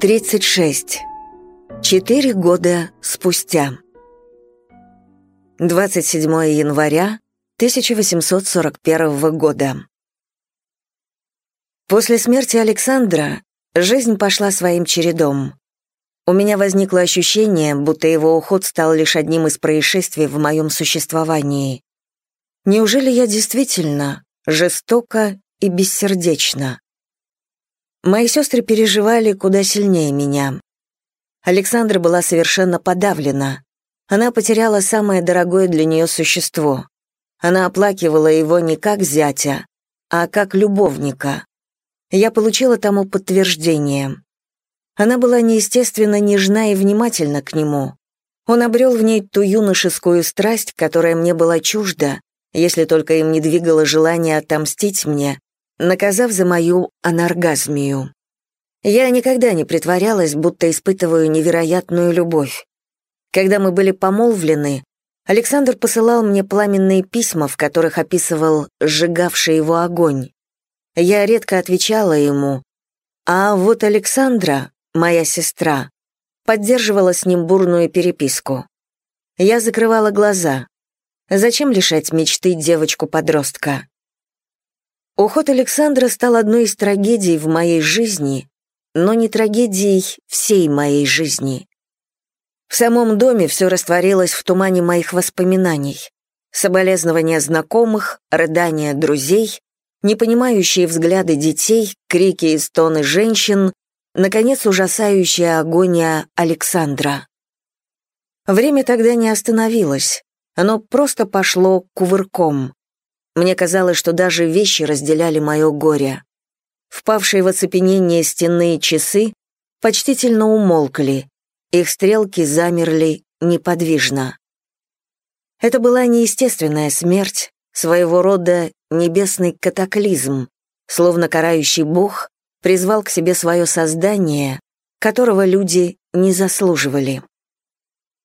36. Четыре года спустя. 27 января 1841 года. После смерти Александра жизнь пошла своим чередом. У меня возникло ощущение, будто его уход стал лишь одним из происшествий в моем существовании. Неужели я действительно жестоко и бессердечна? Мои сестры переживали куда сильнее меня. Александра была совершенно подавлена. Она потеряла самое дорогое для нее существо. Она оплакивала его не как зятя, а как любовника. Я получила тому подтверждение. Она была неестественно нежна и внимательна к нему. Он обрел в ней ту юношескую страсть, которая мне была чужда, если только им не двигало желание отомстить мне, наказав за мою анаргазмию. Я никогда не притворялась, будто испытываю невероятную любовь. Когда мы были помолвлены, Александр посылал мне пламенные письма, в которых описывал сжигавший его огонь. Я редко отвечала ему, а вот Александра, моя сестра, поддерживала с ним бурную переписку. Я закрывала глаза. Зачем лишать мечты девочку-подростка? Уход Александра стал одной из трагедий в моей жизни, но не трагедией всей моей жизни. В самом доме все растворилось в тумане моих воспоминаний. Соболезнования знакомых, рыдания друзей, непонимающие взгляды детей, крики и стоны женщин, наконец, ужасающая агония Александра. Время тогда не остановилось, оно просто пошло кувырком. Мне казалось, что даже вещи разделяли мое горе. Впавшие в оцепенение стенные часы почтительно умолкли, их стрелки замерли неподвижно. Это была неестественная смерть, своего рода небесный катаклизм, словно карающий бог призвал к себе свое создание, которого люди не заслуживали.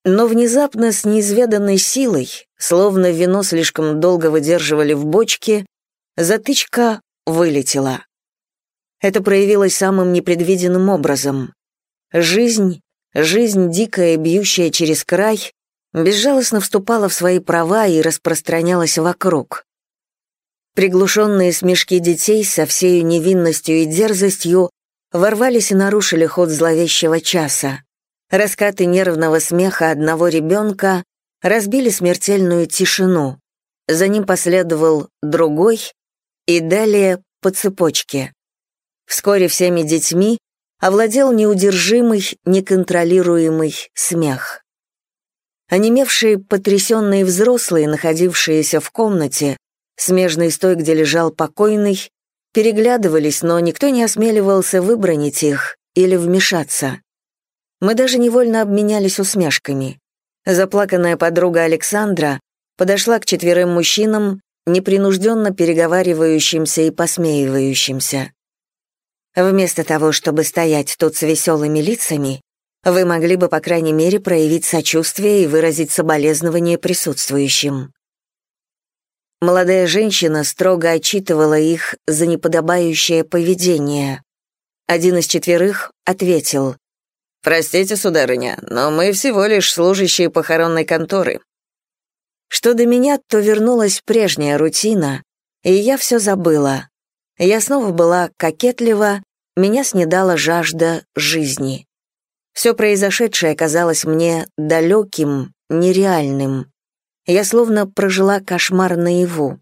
Но внезапно с неизведанной силой, словно вино слишком долго выдерживали в бочке, затычка вылетела. Это проявилось самым непредвиденным образом. Жизнь, жизнь дикая, бьющая через край, безжалостно вступала в свои права и распространялась вокруг. Приглушенные смешки детей со всей невинностью и дерзостью ворвались и нарушили ход зловещего часа. Раскаты нервного смеха одного ребенка разбили смертельную тишину. За ним последовал другой и далее по цепочке. Вскоре всеми детьми овладел неудержимый, неконтролируемый смех. Онемевшие, потрясенные взрослые, находившиеся в комнате, смежной с той, где лежал покойный, переглядывались, но никто не осмеливался выбронить их или вмешаться. Мы даже невольно обменялись усмешками. Заплаканная подруга Александра подошла к четверым мужчинам, непринужденно переговаривающимся и посмеивающимся. Вместо того, чтобы стоять тут с веселыми лицами, вы могли бы, по крайней мере, проявить сочувствие и выразить соболезнование присутствующим. Молодая женщина строго отчитывала их за неподобающее поведение. Один из четверых ответил, «Простите, сударыня, но мы всего лишь служащие похоронной конторы». Что до меня, то вернулась прежняя рутина, и я все забыла. Я снова была кокетлива, меня снедала жажда жизни. Все произошедшее казалось мне далеким, нереальным. Я словно прожила кошмар наяву.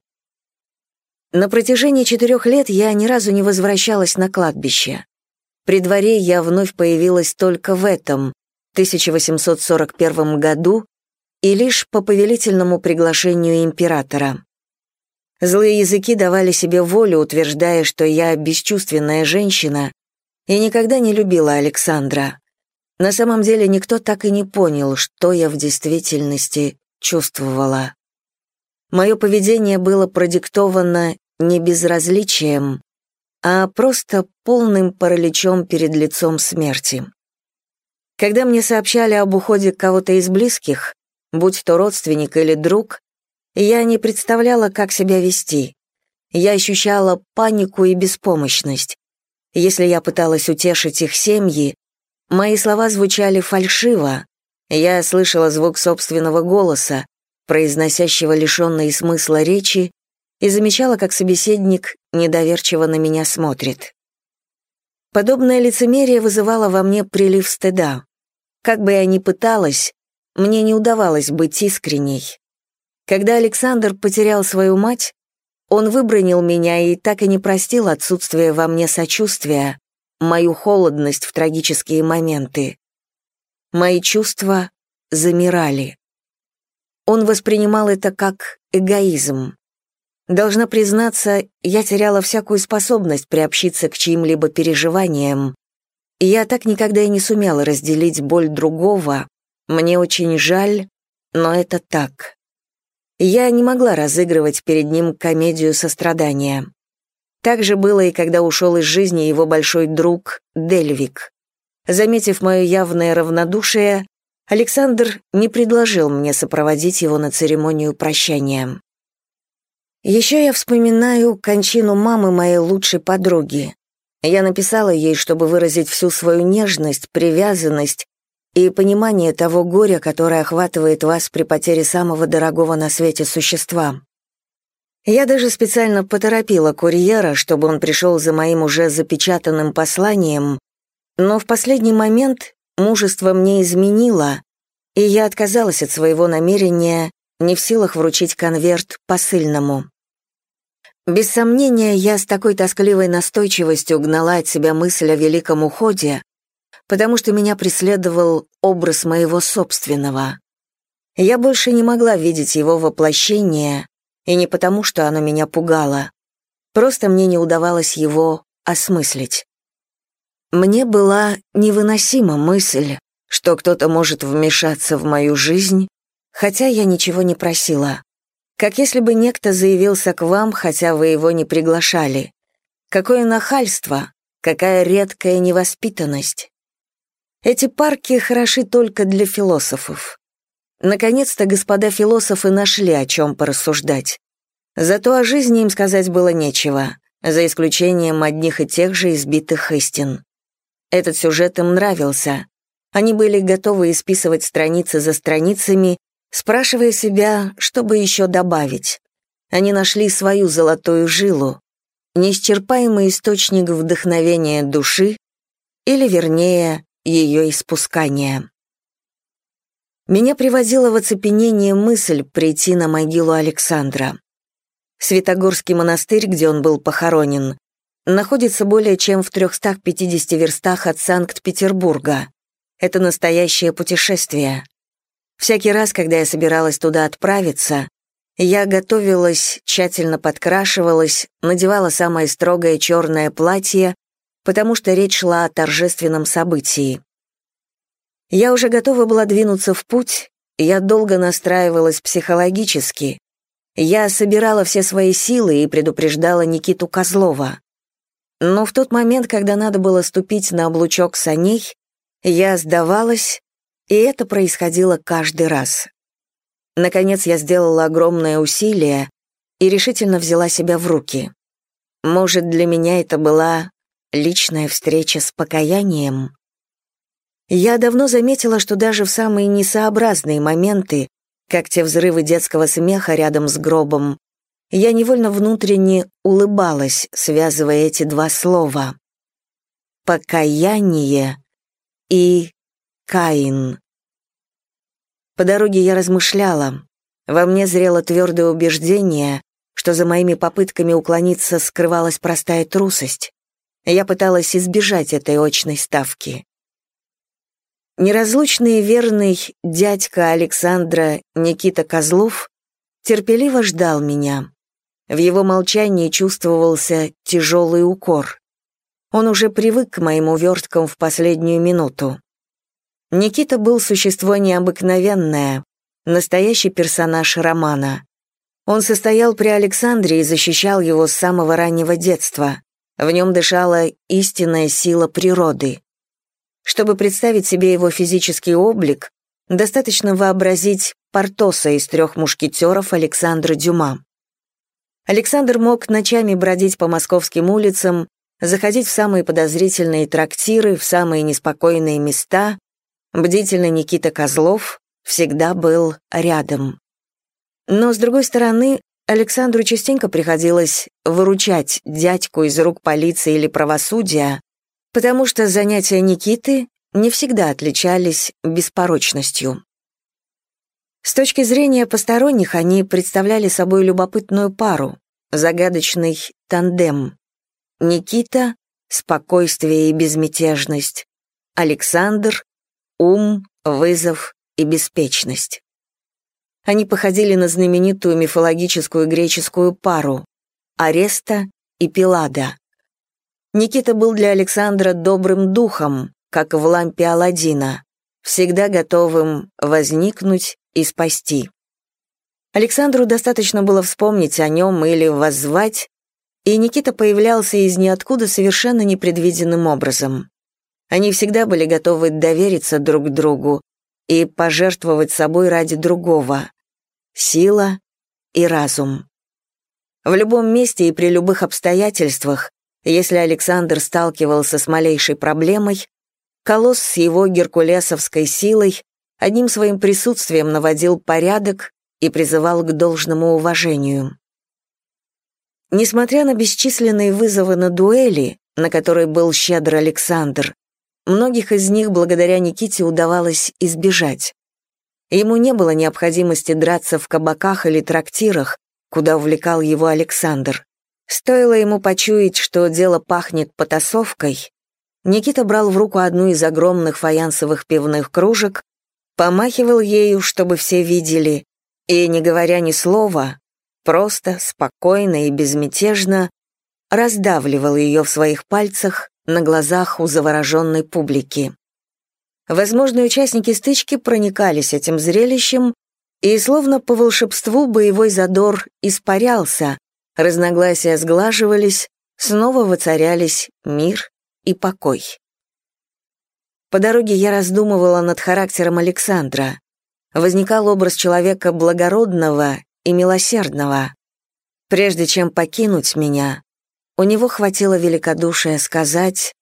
На протяжении четырех лет я ни разу не возвращалась на кладбище. При дворе я вновь появилась только в этом, 1841 году, и лишь по повелительному приглашению императора. Злые языки давали себе волю, утверждая, что я бесчувственная женщина и никогда не любила Александра. На самом деле никто так и не понял, что я в действительности чувствовала. Мое поведение было продиктовано не безразличием, а просто полным параличом перед лицом смерти. Когда мне сообщали об уходе кого-то из близких, будь то родственник или друг, я не представляла, как себя вести. Я ощущала панику и беспомощность. Если я пыталась утешить их семьи, Мои слова звучали фальшиво. Я слышала звук собственного голоса, произносящего лишенные смысла речи, и замечала, как собеседник недоверчиво на меня смотрит. Подобное лицемерие вызывало во мне прилив стыда. Как бы я ни пыталась, мне не удавалось быть искренней. Когда Александр потерял свою мать, он выбронил меня и так и не простил отсутствие во мне сочувствия, мою холодность в трагические моменты. Мои чувства замирали. Он воспринимал это как эгоизм. Должна признаться, я теряла всякую способность приобщиться к чьим-либо переживаниям. Я так никогда и не сумела разделить боль другого. Мне очень жаль, но это так. Я не могла разыгрывать перед ним комедию сострадания. Так же было и когда ушел из жизни его большой друг Дельвик. Заметив мое явное равнодушие, Александр не предложил мне сопроводить его на церемонию прощания. Еще я вспоминаю кончину мамы моей лучшей подруги. Я написала ей, чтобы выразить всю свою нежность, привязанность и понимание того горя, которое охватывает вас при потере самого дорогого на свете существа. Я даже специально поторопила курьера, чтобы он пришел за моим уже запечатанным посланием, но в последний момент мужество мне изменило, и я отказалась от своего намерения, не в силах вручить конверт посыльному. Без сомнения, я с такой тоскливой настойчивостью гнала от себя мысль о великом уходе, потому что меня преследовал образ моего собственного. Я больше не могла видеть его воплощение, и не потому, что оно меня пугало. Просто мне не удавалось его осмыслить. Мне была невыносима мысль, что кто-то может вмешаться в мою жизнь, хотя я ничего не просила. Как если бы некто заявился к вам, хотя вы его не приглашали. Какое нахальство, какая редкая невоспитанность. Эти парки хороши только для философов. Наконец-то господа философы нашли о чем порассуждать. Зато о жизни им сказать было нечего, за исключением одних и тех же избитых истин. Этот сюжет им нравился. Они были готовы исписывать страницы за страницами, спрашивая себя, что бы еще добавить. Они нашли свою золотую жилу, неисчерпаемый источник вдохновения души, или, вернее, ее испускания. Меня приводила в оцепенение мысль прийти на могилу Александра. Святогорский монастырь, где он был похоронен, находится более чем в 350 верстах от Санкт-Петербурга. Это настоящее путешествие. Всякий раз, когда я собиралась туда отправиться, я готовилась, тщательно подкрашивалась, надевала самое строгое черное платье, потому что речь шла о торжественном событии. Я уже готова была двинуться в путь, я долго настраивалась психологически. Я собирала все свои силы и предупреждала Никиту Козлова. Но в тот момент, когда надо было ступить на облучок саней, я сдавалась, и это происходило каждый раз. Наконец я сделала огромное усилие и решительно взяла себя в руки. Может, для меня это была личная встреча с покаянием? Я давно заметила, что даже в самые несообразные моменты, как те взрывы детского смеха рядом с гробом, я невольно внутренне улыбалась, связывая эти два слова. Покаяние и Каин. По дороге я размышляла. Во мне зрело твердое убеждение, что за моими попытками уклониться скрывалась простая трусость. Я пыталась избежать этой очной ставки. Неразлучный и верный дядька Александра Никита Козлов терпеливо ждал меня. В его молчании чувствовался тяжелый укор. Он уже привык к моим уверткам в последнюю минуту. Никита был существо необыкновенное, настоящий персонаж романа. Он состоял при Александре и защищал его с самого раннего детства. В нем дышала истинная сила природы. Чтобы представить себе его физический облик, достаточно вообразить Портоса из трех мушкетеров Александра Дюма. Александр мог ночами бродить по московским улицам, заходить в самые подозрительные трактиры, в самые неспокойные места, бдительный Никита Козлов всегда был рядом. Но, с другой стороны, Александру частенько приходилось выручать дядьку из рук полиции или правосудия, потому что занятия Никиты не всегда отличались беспорочностью. С точки зрения посторонних они представляли собой любопытную пару, загадочный тандем. Никита — спокойствие и безмятежность, Александр — ум, вызов и беспечность. Они походили на знаменитую мифологическую греческую пару — Ареста и Пилада. Никита был для Александра добрым духом, как в лампе Аладдина, всегда готовым возникнуть и спасти. Александру достаточно было вспомнить о нем или воззвать, и Никита появлялся из ниоткуда совершенно непредвиденным образом. Они всегда были готовы довериться друг другу и пожертвовать собой ради другого. Сила и разум. В любом месте и при любых обстоятельствах, если Александр сталкивался с малейшей проблемой, Колосс с его геркулесовской силой одним своим присутствием наводил порядок и призывал к должному уважению. Несмотря на бесчисленные вызовы на дуэли, на которые был щедр Александр, многих из них благодаря Никите удавалось избежать. Ему не было необходимости драться в кабаках или трактирах, куда увлекал его Александр. Стоило ему почуять, что дело пахнет потасовкой, Никита брал в руку одну из огромных фаянсовых пивных кружек, помахивал ею, чтобы все видели, и, не говоря ни слова, просто, спокойно и безмятежно раздавливал ее в своих пальцах на глазах у завороженной публики. Возможные участники стычки проникались этим зрелищем, и словно по волшебству боевой задор испарялся, разногласия сглаживались, снова воцарялись мир и покой. По дороге я раздумывала над характером Александра. Возникал образ человека благородного и милосердного. Прежде чем покинуть меня, у него хватило великодушия сказать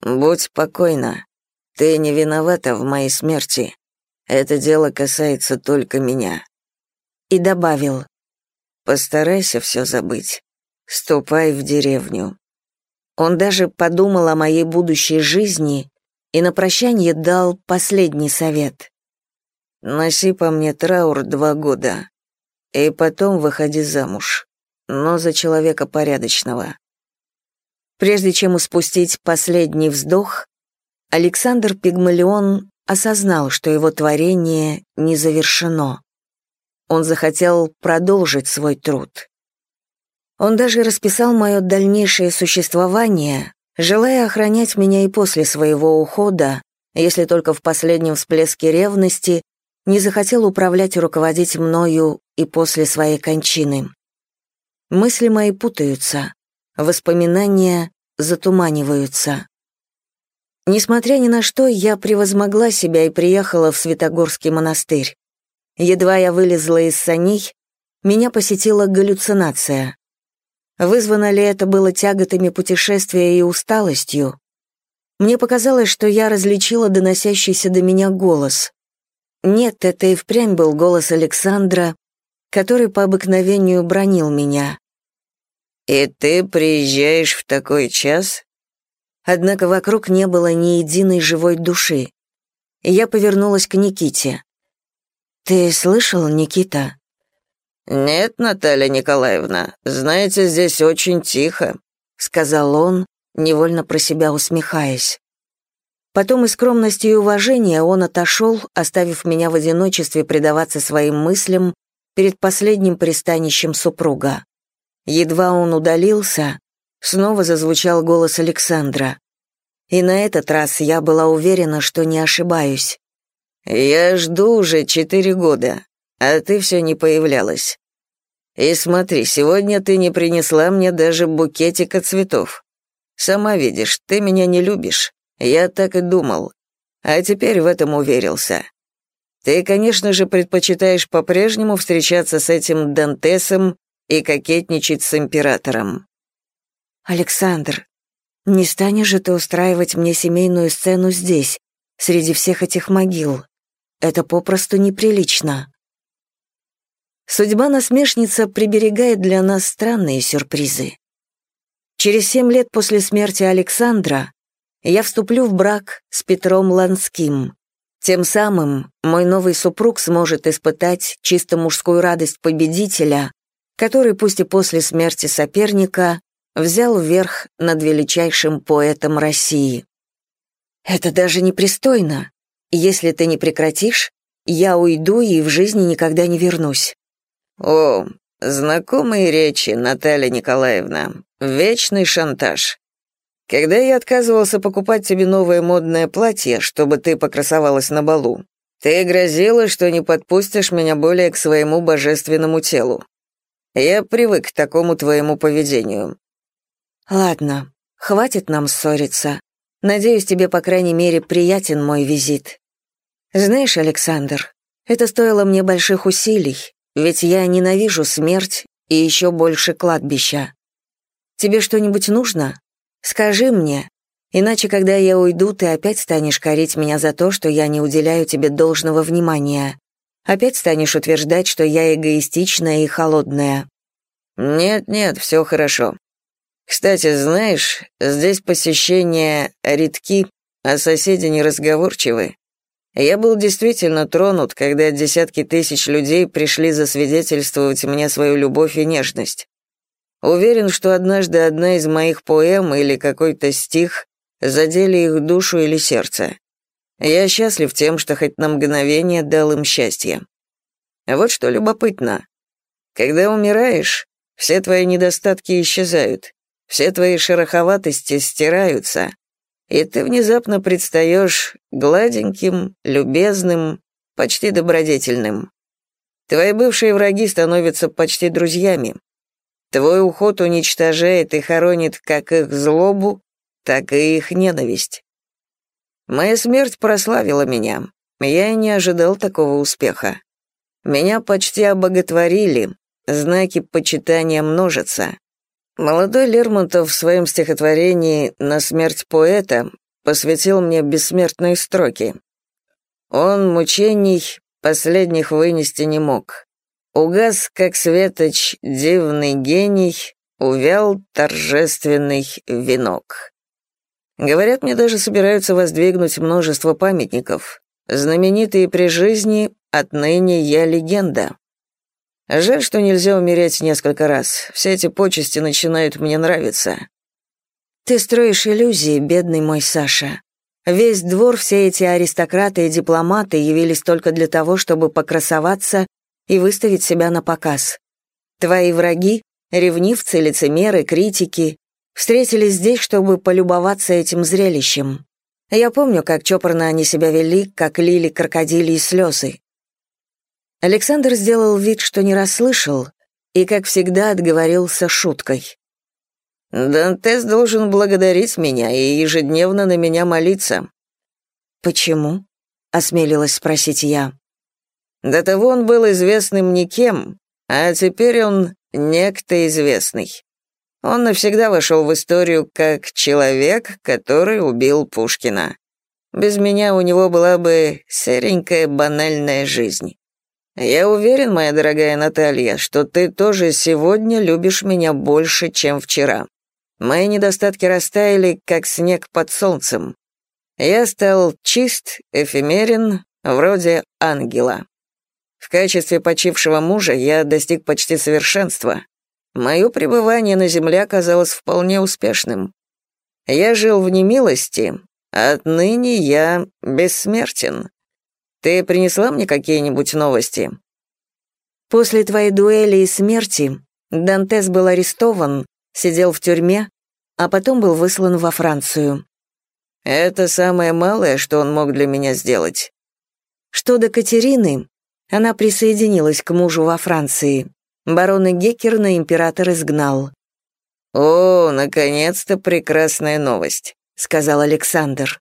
«Будь спокойна, ты не виновата в моей смерти. Это дело касается только меня». И добавил «Постарайся все забыть. Ступай в деревню. Он даже подумал о моей будущей жизни и на прощание дал последний совет. «Носи по мне траур два года, и потом выходи замуж, но за человека порядочного». Прежде чем испустить последний вздох, Александр Пигмалион осознал, что его творение не завершено. Он захотел продолжить свой труд. Он даже расписал мое дальнейшее существование, желая охранять меня и после своего ухода, если только в последнем всплеске ревности не захотел управлять и руководить мною и после своей кончины. Мысли мои путаются, воспоминания затуманиваются. Несмотря ни на что, я превозмогла себя и приехала в Святогорский монастырь. Едва я вылезла из саней, меня посетила галлюцинация. Вызвано ли это было тяготами путешествия и усталостью? Мне показалось, что я различила доносящийся до меня голос. Нет, это и впрямь был голос Александра, который по обыкновению бронил меня. «И ты приезжаешь в такой час?» Однако вокруг не было ни единой живой души. Я повернулась к Никите. «Ты слышал, Никита?» «Нет, Наталья Николаевна, знаете, здесь очень тихо», — сказал он, невольно про себя усмехаясь. Потом из скромности и уважения он отошел, оставив меня в одиночестве предаваться своим мыслям перед последним пристанищем супруга. Едва он удалился, снова зазвучал голос Александра. И на этот раз я была уверена, что не ошибаюсь. «Я жду уже четыре года, а ты все не появлялась. И смотри, сегодня ты не принесла мне даже букетика цветов. Сама видишь, ты меня не любишь. Я так и думал. А теперь в этом уверился. Ты, конечно же, предпочитаешь по-прежнему встречаться с этим Дантесом и кокетничать с императором. Александр, Не станешь же ты устраивать мне семейную сцену здесь, среди всех этих могил. Это попросту неприлично. Судьба-насмешница приберегает для нас странные сюрпризы. Через семь лет после смерти Александра я вступлю в брак с Петром Ланским. Тем самым мой новый супруг сможет испытать чисто мужскую радость победителя, который, пусть и после смерти соперника, взял верх над величайшим поэтом России. Это даже непристойно. Если ты не прекратишь, я уйду и в жизни никогда не вернусь. О, знакомые речи, Наталья Николаевна. Вечный шантаж. Когда я отказывался покупать тебе новое модное платье, чтобы ты покрасовалась на балу, ты грозила, что не подпустишь меня более к своему божественному телу. Я привык к такому твоему поведению. Ладно, хватит нам ссориться. Надеюсь, тебе, по крайней мере, приятен мой визит. Знаешь, Александр, это стоило мне больших усилий, ведь я ненавижу смерть и еще больше кладбища. Тебе что-нибудь нужно? Скажи мне, иначе, когда я уйду, ты опять станешь корить меня за то, что я не уделяю тебе должного внимания. Опять станешь утверждать, что я эгоистичная и холодная. Нет-нет, все хорошо. Кстати, знаешь, здесь посещения редки, а соседи неразговорчивы. Я был действительно тронут, когда десятки тысяч людей пришли засвидетельствовать мне свою любовь и нежность. Уверен, что однажды одна из моих поэм или какой-то стих задели их душу или сердце. Я счастлив тем, что хоть на мгновение дал им счастье. Вот что любопытно. Когда умираешь, все твои недостатки исчезают, все твои шероховатости стираются, и ты внезапно предстаешь гладеньким, любезным, почти добродетельным. Твои бывшие враги становятся почти друзьями. Твой уход уничтожает и хоронит как их злобу, так и их ненависть. Моя смерть прославила меня. Я и не ожидал такого успеха. Меня почти обоготворили, знаки почитания множатся. Молодой Лермонтов в своем стихотворении «На смерть поэта» посвятил мне бессмертные строки. Он мучений последних вынести не мог. Угас, как светоч, дивный гений, увял торжественный венок. Говорят, мне даже собираются воздвигнуть множество памятников. Знаменитые при жизни, отныне я легенда. Жаль, что нельзя умереть несколько раз. Все эти почести начинают мне нравиться. Ты строишь иллюзии, бедный мой Саша. Весь двор, все эти аристократы и дипломаты явились только для того, чтобы покрасоваться и выставить себя на показ. Твои враги, ревнивцы, лицемеры, критики, встретились здесь, чтобы полюбоваться этим зрелищем. Я помню, как чопорно они себя вели, как лили крокодили и слезы. Александр сделал вид, что не расслышал, и, как всегда, отговорился шуткой. «Дантес должен благодарить меня и ежедневно на меня молиться». «Почему?» — осмелилась спросить я. «До того он был известным никем, а теперь он некто известный. Он навсегда вошел в историю как человек, который убил Пушкина. Без меня у него была бы серенькая банальная жизнь. Я уверен, моя дорогая Наталья, что ты тоже сегодня любишь меня больше, чем вчера. Мои недостатки растаяли, как снег под солнцем. Я стал чист, эфемерен, вроде ангела. В качестве почившего мужа я достиг почти совершенства. Мое пребывание на земле оказалось вполне успешным. Я жил в немилости, а отныне я бессмертен. Ты принесла мне какие-нибудь новости?» После твоей дуэли и смерти Дантес был арестован, сидел в тюрьме, а потом был выслан во Францию. Это самое малое, что он мог для меня сделать. Что до Катерины, она присоединилась к мужу во Франции. Барона Геккерна император изгнал. «О, наконец-то прекрасная новость», — сказал Александр.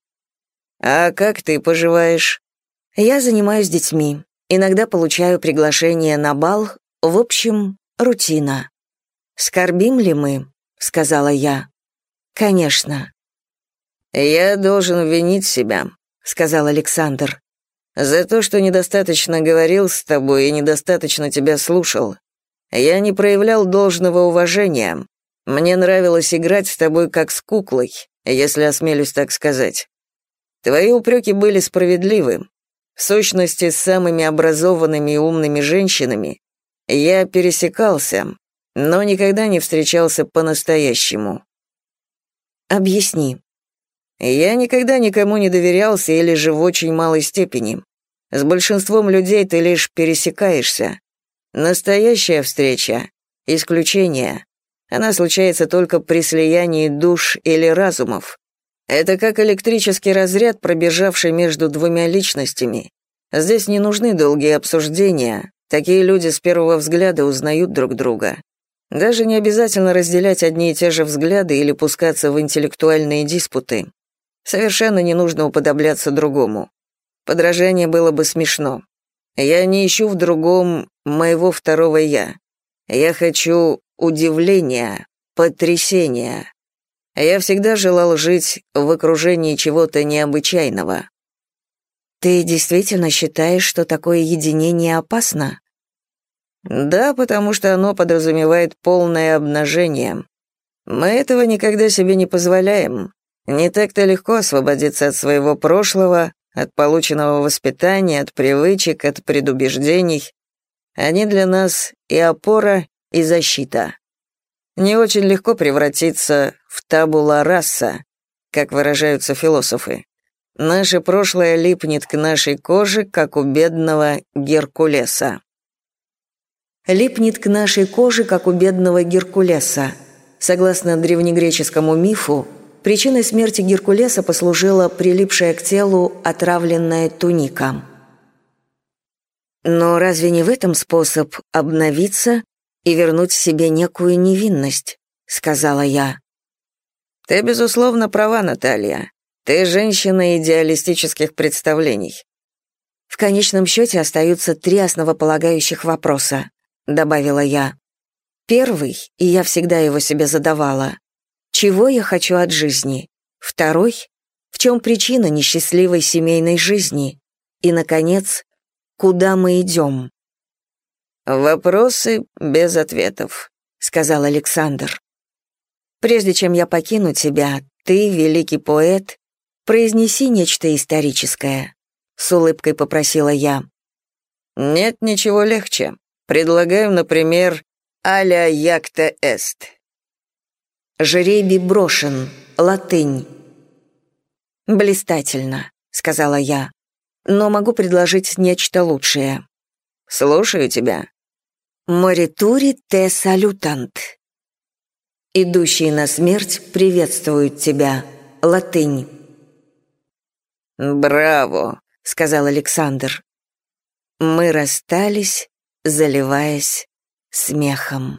«А как ты поживаешь?» Я занимаюсь детьми, иногда получаю приглашение на бал, в общем, рутина. «Скорбим ли мы?» — сказала я. Конечно. Я должен винить себя, сказал Александр. За то, что недостаточно говорил с тобой и недостаточно тебя слушал. Я не проявлял должного уважения. Мне нравилось играть с тобой как с куклой, если осмелюсь так сказать. Твои упреки были справедливы. В сущности, с самыми образованными и умными женщинами я пересекался, но никогда не встречался по-настоящему. Объясни. Я никогда никому не доверялся или же в очень малой степени. С большинством людей ты лишь пересекаешься. Настоящая встреча — исключение. Она случается только при слиянии душ или разумов. Это как электрический разряд, пробежавший между двумя личностями. Здесь не нужны долгие обсуждения. Такие люди с первого взгляда узнают друг друга. Даже не обязательно разделять одни и те же взгляды или пускаться в интеллектуальные диспуты. Совершенно не нужно уподобляться другому. Подражание было бы смешно. Я не ищу в другом моего второго «я». Я хочу удивления, потрясения. Я всегда желал жить в окружении чего-то необычайного. Ты действительно считаешь, что такое единение опасно? Да, потому что оно подразумевает полное обнажение. Мы этого никогда себе не позволяем. Не так-то легко освободиться от своего прошлого, от полученного воспитания, от привычек, от предубеждений. Они для нас и опора, и защита. Не очень легко превратиться в табула раса, как выражаются философы. Наше прошлое липнет к нашей коже, как у бедного Геркулеса. Липнет к нашей коже, как у бедного Геркулеса. Согласно древнегреческому мифу, Причиной смерти Геркулеса послужила прилипшая к телу отравленная туника. Но разве не в этом способ обновиться и вернуть себе некую невинность, сказала я. Ты, безусловно, права, Наталья. Ты женщина идеалистических представлений. В конечном счете остаются три основополагающих вопроса, добавила я. Первый, и я всегда его себе задавала, чего я хочу от жизни? Второй — в чем причина несчастливой семейной жизни? И, наконец, куда мы идем? «Вопросы без ответов», — сказал Александр. «Прежде чем я покину тебя, ты, великий поэт, произнеси нечто историческое», — с улыбкой попросила я. «Нет ничего легче. Предлагаю, например, «Аля якта эст». «Жребий брошен. Латынь». «Блистательно», — сказала я. «Но могу предложить нечто лучшее». «Слушаю тебя». «Моритури те салютант». «Идущие на смерть приветствуют тебя. Латынь». «Браво», — сказал Александр. Мы расстались, заливаясь смехом.